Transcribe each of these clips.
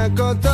Zahirnya kotor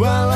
Well,